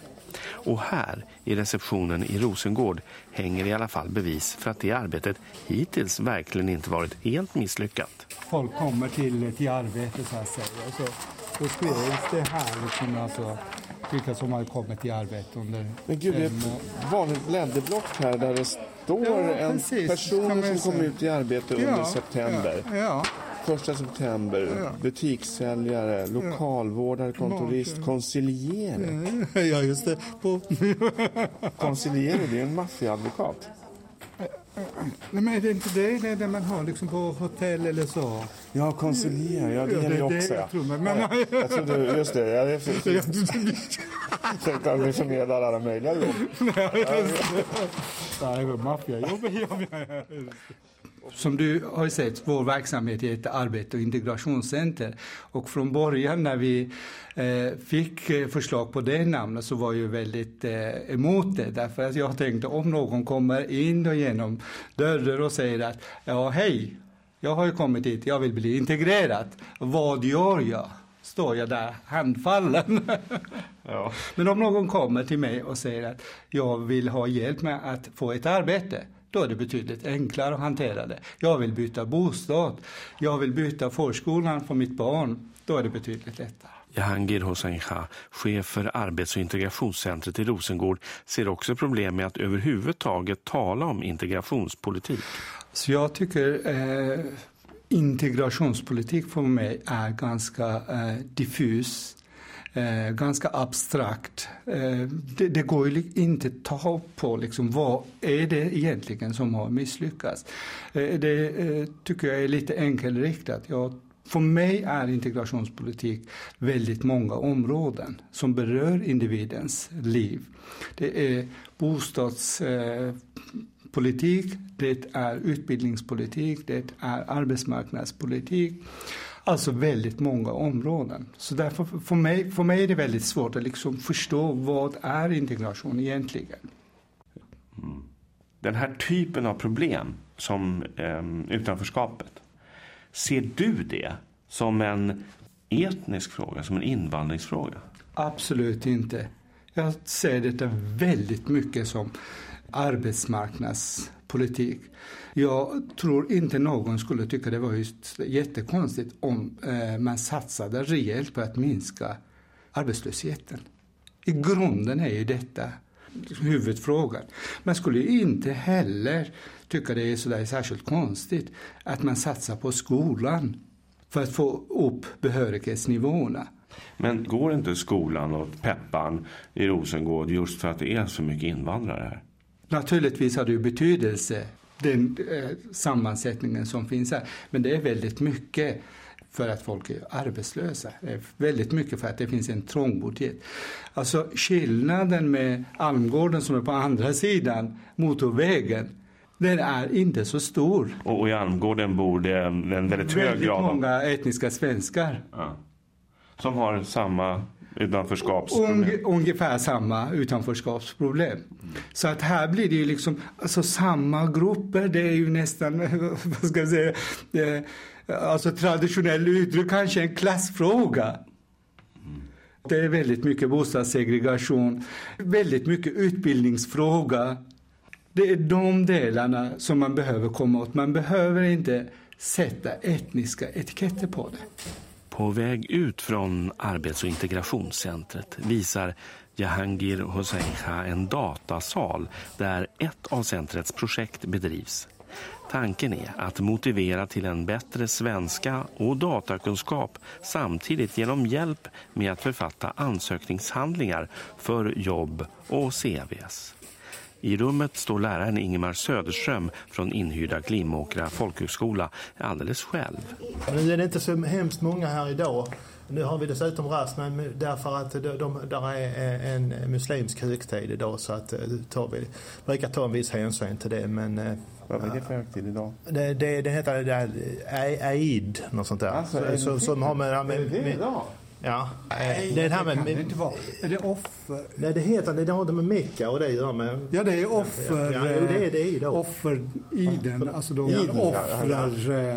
Och här i receptionen i Rosengård hänger i alla fall bevis för att det arbetet hittills verkligen inte varit helt misslyckat. Folk kommer till, till arbete så att säga. Så, då skrivs det här liksom alltså, vilka som har kommit till arbete under Men gud, det är ett vanligt läderblock här där det står Ja, en person som kom ut i arbete Ja, under september. ja, ja. Första september, Ja. butikssäljare, lokalvårdare, kontorist, Ja. konsiliere. Ja, just det. På... Konsiliere, det är en maffiaadvokat. Nej, men är det inte det, det är det man har liksom på hotell eller så? Ja, konsilier, ja det är det också. jag Ja. tror, men, Ja, ja. Jag trodde, just det, jag är för- Jag tänkte att vi förmedlar alla möjliga jobb. Nej, maffiajobb. Som du har sett, vår verksamhet är ett arbete och integrationscenter. Och från början när vi eh, fick eh, förslag på det namnet så var jag väldigt eh, emot det. Därför att jag tänkte om någon kommer in och genom dörren och säger att ja, hej, jag har ju kommit hit, jag vill bli integrerad. Vad gör jag? Står jag där handfallen? Ja. Men om någon kommer till mig och säger att jag vill ha hjälp med att få ett arbete, då är det betydligt enklare att hantera det. Jag vill byta bostad, jag vill byta förskolan för mitt barn, då är det betydligt lättare. Jahangir Hossein Shah, chef för arbets- och integrationscentret i Rosengård, ser också problem med att överhuvudtaget tala om integrationspolitik. Så jag tycker eh, integrationspolitik för mig är ganska eh, diffus. Eh, ganska abstrakt. Eh, det, det går ju inte att ta på liksom, vad är det egentligen som har misslyckats. Eh, det eh, tycker jag är lite enkelriktat. Jag, för mig är integrationspolitik väldigt många områden som berör individens liv. Det är bostadspolitik, eh, det är utbildningspolitik, det är arbetsmarknadspolitik. Alltså väldigt många områden. Så därför för mig, för mig är det väldigt svårt att liksom förstå vad är integration egentligen. Den här typen av problem som eh, utanförskapet, ser du det som en etnisk fråga, som en invandringsfråga? Absolut inte. Jag ser detta väldigt mycket som arbetsmarknadspolitik. Jag tror inte någon skulle tycka det var just jättekonstigt om eh, man satsade rejält på att minska arbetslösheten. I grunden är ju detta huvudfrågan. Man skulle inte heller tycka det är så där särskilt konstigt att man satsar på skolan för att få upp behörighetsnivåerna. Men går inte skolan åt peppan i Rosengård just för att det är så mycket invandrare här? Naturligtvis har det ju betydelse, den eh, sammansättningen som finns här. Men det är väldigt mycket för att folk är arbetslösa. Det är väldigt mycket för att det finns en trångboddhet. Alltså skillnaden med Almgården som är på andra sidan motorvägen, den är inte så stor. Och, och i Almgården bor det en, en väldigt hög Väldigt grad av... många etniska svenskar. Ja. Som har samma utanförskapsproblem. Unge, ungefär samma utanförskapsproblem. Så att här blir det ju liksom alltså samma grupper. Det är ju nästan, vad ska jag säga, det, alltså traditionell uttryck, kanske en klassfråga. Det är väldigt mycket bostadssegregation, väldigt mycket utbildningsfråga. Det är de delarna som man behöver komma åt. Man behöver inte sätta etniska etiketter på det. På väg ut från arbets- och integrationscentret visar Jahangir Hossein en datasal där ett av centrets projekt bedrivs. Tanken är att motivera till en bättre svenska och datakunskap samtidigt genom hjälp med att författa ansökningshandlingar för jobb och CVs. I rummet står läraren Ingemar Söderström från inhyrda Glimåkra folkhögskola alldeles själv. Nu är det inte så hemskt många här idag. Nu har vi dessutom rast men därför att de, de, där är en muslimsk högtid idag så att tar vi brukar ta en viss hänsyn till det. Men, Vad är det för högtid idag? Det, det, det heter Eid, något sånt där. Alltså, så, som har med, med, det idag? Ja. Nej, det, här det kan med, det inte vara. Är det offer? Nej, det heter det. Det har inte med Mecka och det att göra med. Ja, det är offer... Ja, jo, det är det idag. Offeriden. Alltså de Iden, ja. offrar...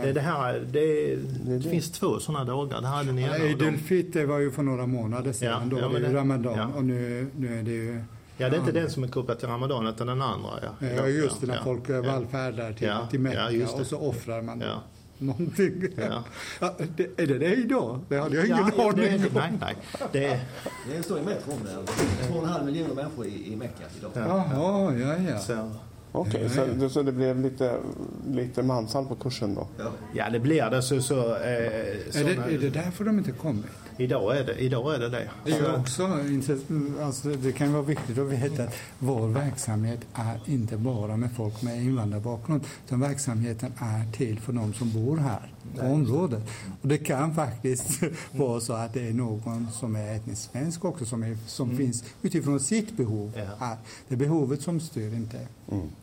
Det, är det, här, det, det finns två sådana dagar. Det hade ni Ja, al-Fitr var ju för några månader sedan. Ja, då ja, var det ju Ramadan ja. och nu, nu är det ju... Ja, det är inte den som är kopplad till Ramadan utan den andra. Ja, Ja, just det, när Ja, folk ja. vallfärdar till, Ja, till ja, det. och så offrar man Ja. Någonting. Ja. Ja, det, är det det idag? Det hade jag ingen Ja, ja, det är- aning om. nej, nej. Det, Det står i Metro om det. Två och en halv miljoner människor i, i Mecka idag. Jaha, ja, ja. Så. Okej, Ja, så, ja. det- så det blev lite, lite mansal på kursen då? Ja, det blir det. Så, så, eh, Är det, är det därför de inte kommit? Idag är det idag är det. det. Det är Så- också alltså det kan vara viktigt att veta att vår verksamhet är inte bara med folk med invandrarbakgrund, utan verksamheten är till för de som bor här området. Och det kan faktiskt vara så att det är någon som är etnisk svensk också som, är, som Mm. finns utifrån sitt behov här. Det är behovet som styr inte.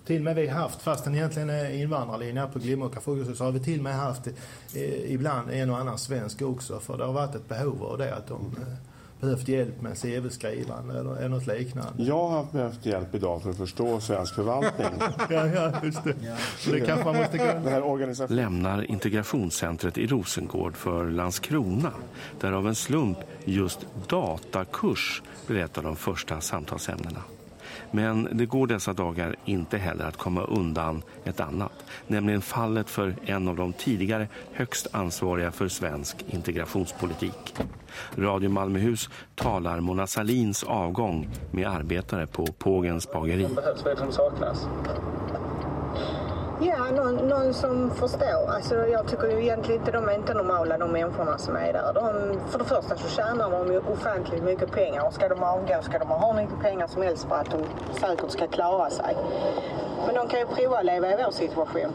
Till och med vi har haft, fast den egentligen är invandrarlinje här på Glimåkra folkhögskola, så har vi till och med haft eh, ibland en och annan svensk också. För det har varit ett behov av det, att de eh, behövt hjälp med CV-skrivande eller, något liknande. Jag har behövt hjälp idag för att förstå svensk förvaltning. ja, ja, just det. Så det kanske man måste gå... Lämnar integrationscentret i Rosengård för Landskrona där av en slump just datakurs av de första samtalsämnena. Men det går dessa dagar inte heller att komma undan ett annat, nämligen fallet för en av de tidigare högst ansvariga för svensk integrationspolitik. Radio Malmöhus talar Mona Salins avgång med arbetare på Pågens bageri. behövs? Det som saknas? Ja, någon, någon som förstår. Alltså, jag tycker ju egentligen inte de är inte normala de människorna som är där. De, för det första så tjänar de ju ofantligt mycket pengar och ska de avgå ska de ha hur mycket pengar som helst för att de säkert ska klara sig. Men de kan ju prova att leva i vår situation.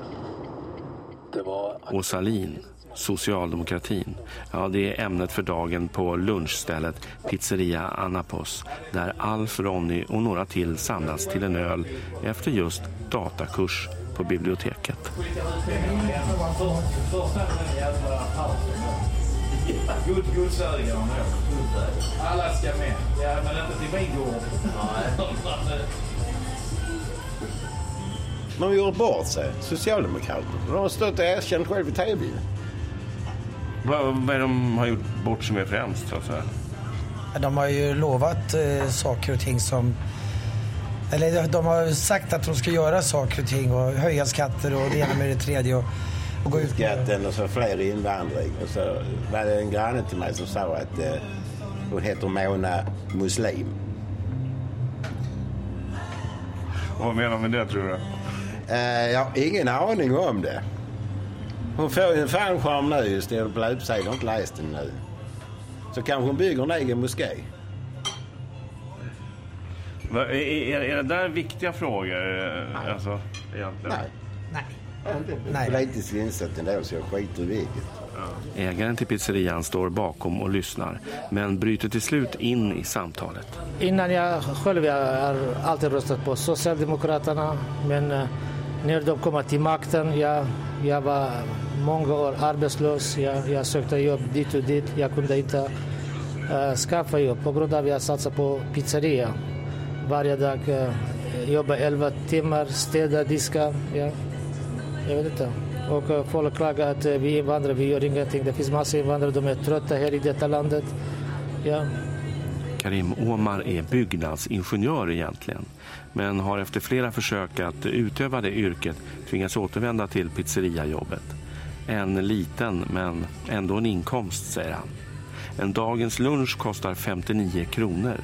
Och Salin, socialdemokratin. Ja, det är ämnet för dagen på lunchstället Pizzeria Anapos där Alf, Ronny och några till samlas till en öl efter just datakurs på biblioteket. God, godsägare Alla ska med. Ja, men inte till min gård. Har gjort bort sig, Socialdemokraterna. De har stått och erkänt själv i tv. Vad, vad är de har gjort bort som är främst? Så att säga? De har ju lovat eh, saker och ting som... Eller de- de har sagt att de ska göra saker och ting och höja skatter och det ena med det tredje. Och, och gå ut Skatten och så fler invandring. Och så var det en granne till mig som sa att eh, hon heter Mona Muslim. Vad menar du med det tror du? Eh, jag har ingen aning om det. Hon får ju en fallskärm nu det på löpsedeln. Jag har inte läst den nu. Så kanske hon bygger en egen moské. Va, är, är, är det där viktiga frågor? eh, Alltså, egentligen? Nej. Politiskt insatt ändå så jag skiter i vilket. Ägaren till pizzerian står bakom och lyssnar men bryter till slut in i samtalet. Innan jag själv jag har alltid röstat på Socialdemokraterna men eh, när de kom till makten, jag, jag var många år arbetslös. Jag, jag sökte jobb dit och dit. Jag kunde inte äh, skaffa jobb på grund av att jag satsade på pizzeria. Varje dag äh, jobba 11 timmar, städa, diska. Ja. Jag vet inte. Och äh, folk klagar att äh, vi invandrare, vi gör ingenting. Det finns massor invandrare, de är trötta här i detta landet. Ja. Karim Omar är byggnadsingenjör egentligen men har efter flera försök att utöva det yrket tvingats återvända till pizzeriajobbet. En liten men ändå en inkomst, säger han. En dagens lunch kostar 59 kronor.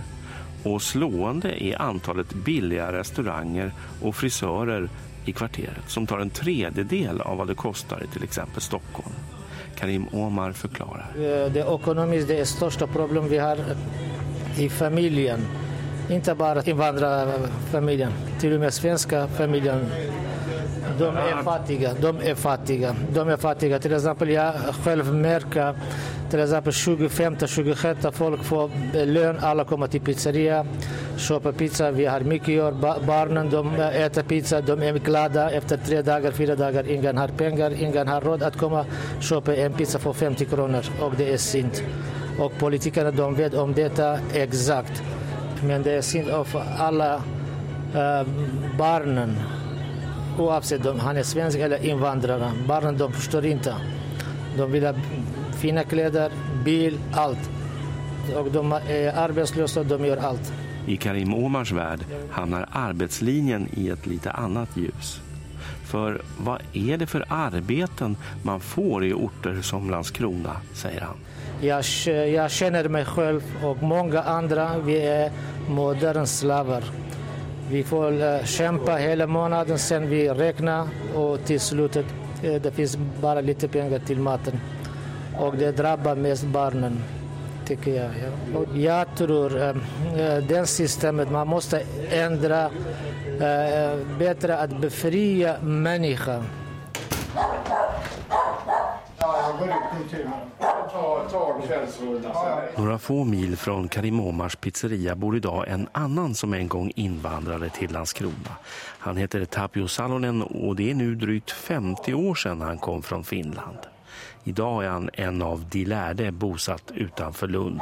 Och slående är antalet billiga restauranger och frisörer i kvarteret som tar en tredjedel av vad det kostar i till exempel Stockholm. Karim Omar förklarar. Eh, det ekonomiskt det största problem vi har i familjen. Inte bara invandrarfamiljen, till och med svenska familjen. de är fattiga. De är fattiga. De är fattiga. Till exempel jag själv märker till exempel 25-26 folk får lön, alla kommer till pizzeria, köper pizza, vi har mycket göra. Barnen de äter pizza, de är glada efter tre dagar, fyra dagar. Ingen har pengar, ingen har råd att komma köpa en pizza för 50 kronor och det är synd. Och politikerna de vet om detta exakt. Men det är synd av alla äh, barnen oavsett om han är svensk eller invandrare. Barnen de förstår inte. De vill ha fina kläder, bil, allt. Och de är arbetslösa, de gör allt. I Karim Omars värld hamnar arbetslinjen i ett lite annat ljus. För vad är det för arbeten man får i orter som Landskrona, säger han. Jag, jag känner mig själv och många andra, vi är moderna slavar. Vi får eh, kämpa hela månaden, sen vi räknar och till slutet eh, det finns bara lite pengar till maten. Och det drabbar mest barnen, tycker jag. Ja. Och jag tror eh, eh, äh, det systemet, man måste ändra eh, bättre att befria människan. Några få mil från Karim Omars pizzeria bor idag en annan som en gång invandrade till Landskrona. Han heter Tapio Salonen och det är nu drygt 50 år sedan han kom från Finland. Idag är han en av de lärde bosatt utanför Lund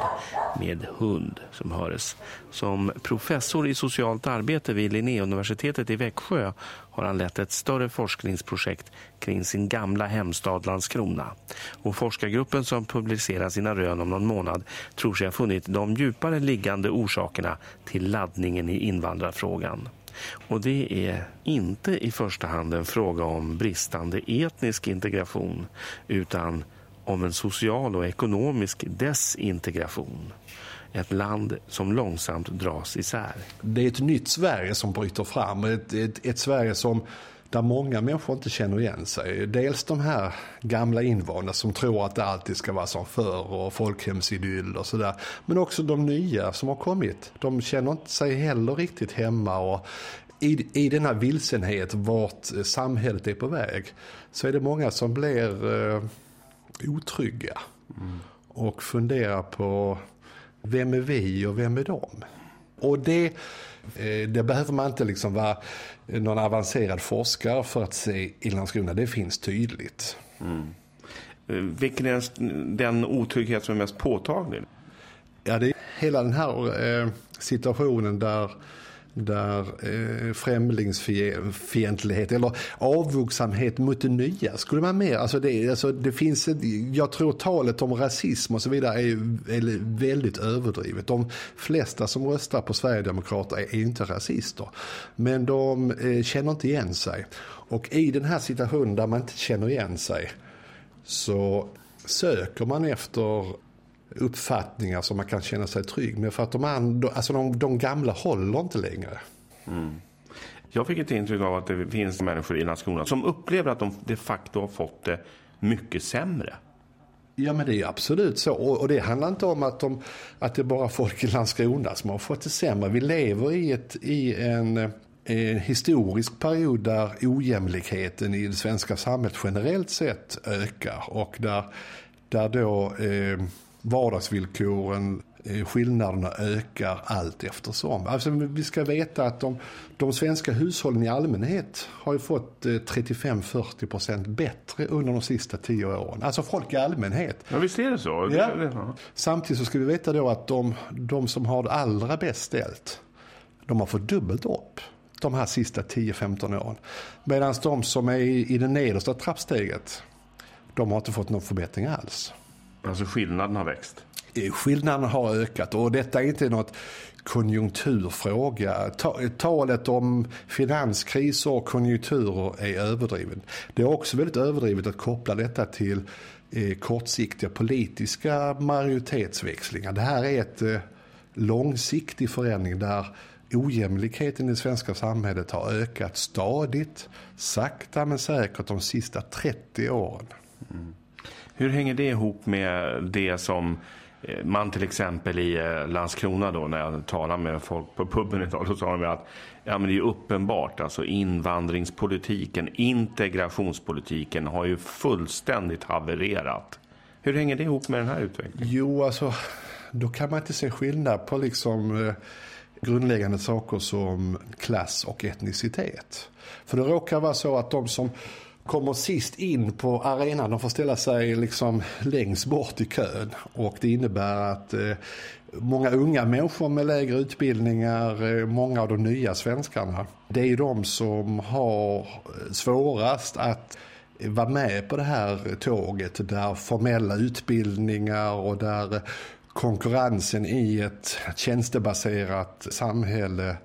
med hund som höres. Som professor i socialt arbete vid Linnéuniversitetet i Växjö har han lett ett större forskningsprojekt kring sin gamla hemstad Landskrona. Och forskargruppen som publicerar sina rön om någon månad tror sig ha funnit de djupare liggande orsakerna till laddningen i invandrarfrågan. Och det är inte i första hand en fråga om bristande etnisk integration utan om en social och ekonomisk desintegration. Ett land som långsamt dras isär. Det är ett nytt Sverige som bryter fram. Ett, ett, ett Sverige som där många människor inte känner igen sig. Dels de här gamla invånarna som tror att det alltid ska vara som förr och folkhemsidyll och sådär. Men också de nya som har kommit. De känner inte sig heller riktigt hemma och i, i denna vilsenhet vart samhället är på väg så är det många som blir eh, otrygga mm. och funderar på vem är vi och vem är de? Och det, det behöver man inte liksom vara någon avancerad forskare för att se i Landskrona. Det finns tydligt. Mm. Eh, vilken är den otrygghet som är mest påtaglig? Ja, det är hela den här eh, situationen där där eh, främlingsfientlighet eller avvuxenhet mot det nya skulle man mer, alltså det, alltså det finns, jag tror talet om rasism och så vidare är, är väldigt överdrivet. De flesta som röstar på Sverigedemokrater är, är inte rasister, men de eh, känner inte igen sig. Och i den här situationen där man inte känner igen sig så söker man efter uppfattningar som man kan känna sig trygg med. För att de, andra, alltså de, de gamla håller inte längre. Mm. Jag fick ett intryck av att det finns människor i Landskrona som upplever att de de facto har fått det mycket sämre. Ja men det är absolut så. Och, och det handlar inte om att, de, att det är bara folk i Landskrona som har fått det sämre. Vi lever i, ett, i en, en historisk period där ojämlikheten i det svenska samhället generellt sett ökar. Och där, där då eh, vardagsvillkoren, eh, skillnaderna ökar allt eftersom. Alltså, vi ska veta att de, de svenska hushållen i allmänhet har ju fått 35-40% eh, bättre under de sista tio åren. Alltså folk i allmänhet. Ja, visst är det så. Ja. Samtidigt så ska vi veta då att de, de som har det allra bäst ställt, de har fått dubbelt upp de här sista 10-15 åren. Medan de som är i, i det nedersta trappsteget, de har inte fått någon förbättring alls. Alltså skillnaden har växt? Eh, skillnaden har ökat och detta är inte något konjunkturfråga. Talet om finanskriser och konjunkturer är överdrivet. Det är också väldigt överdrivet att koppla detta till eh, kortsiktiga politiska majoritetsväxlingar. Det här är ett eh, långsiktig förändring där ojämlikheten i det svenska samhället har ökat stadigt, sakta men säkert de sista 30 åren. Mm. Hur hänger det ihop med det som eh, man till exempel i eh, Landskrona då när jag talar med folk på puben idag så sa de att ja, men det är uppenbart alltså invandringspolitiken, integrationspolitiken har ju fullständigt havererat. Hur hänger det ihop med den här utvecklingen? Jo, alltså då kan man inte se skillnad på liksom eh, grundläggande saker som klass och etnicitet. För det råkar vara så att de som kommer sist in på arenan. De får ställa sig liksom längst bort i kön. Och det innebär att eh, många unga människor med lägre utbildningar, eh, många av de nya svenskarna, det är de som har eh, svårast att eh, vara med på det här tåget där formella utbildningar och där konkurrensen i ett tjänstebaserat samhälle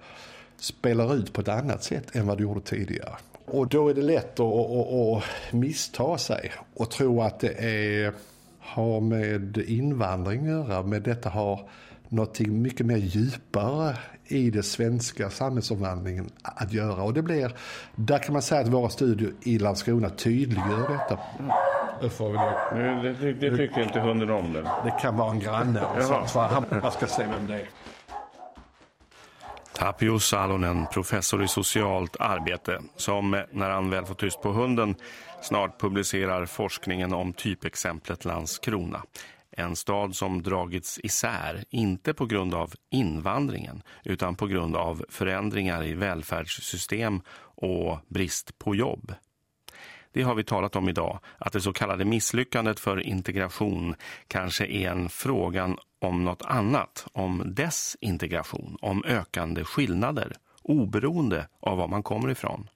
spelar ut på ett annat sätt än vad det gjorde tidigare. Och då är det lätt att, att, att missta sig och tro att det är, har med invandring att göra. Men detta har någonting mycket mer djupare i det svenska samhällsomvandlingen att göra. Och det blir, där kan man säga att våra studier i Landskrona tydliggör detta. Det, får vi det, det, det tycker inte hunden om det. Det kan vara en granne. Så han ska se vem det är. Tapio Salonen, professor i socialt arbete, som när han väl får tyst på hunden snart publicerar forskningen om typexemplet Landskrona. En stad som dragits isär, inte på grund av invandringen utan på grund av förändringar i välfärdssystem och brist på jobb. Det har vi talat om idag, att det så kallade misslyckandet för integration kanske är en frågan om något annat, om desintegration, om ökande skillnader, oberoende av var man kommer ifrån.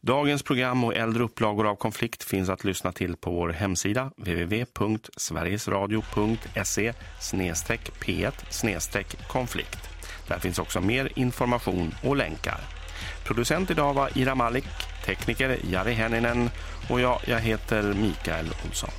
Dagens program och äldre upplagor av konflikt finns att lyssna till på vår hemsida www.sverigesradio.se p1 konflikt. Där finns också mer information och länkar. Producent idag var Ira Malik, tekniker Jari Henninen och jag, jag heter Mikael Olsson.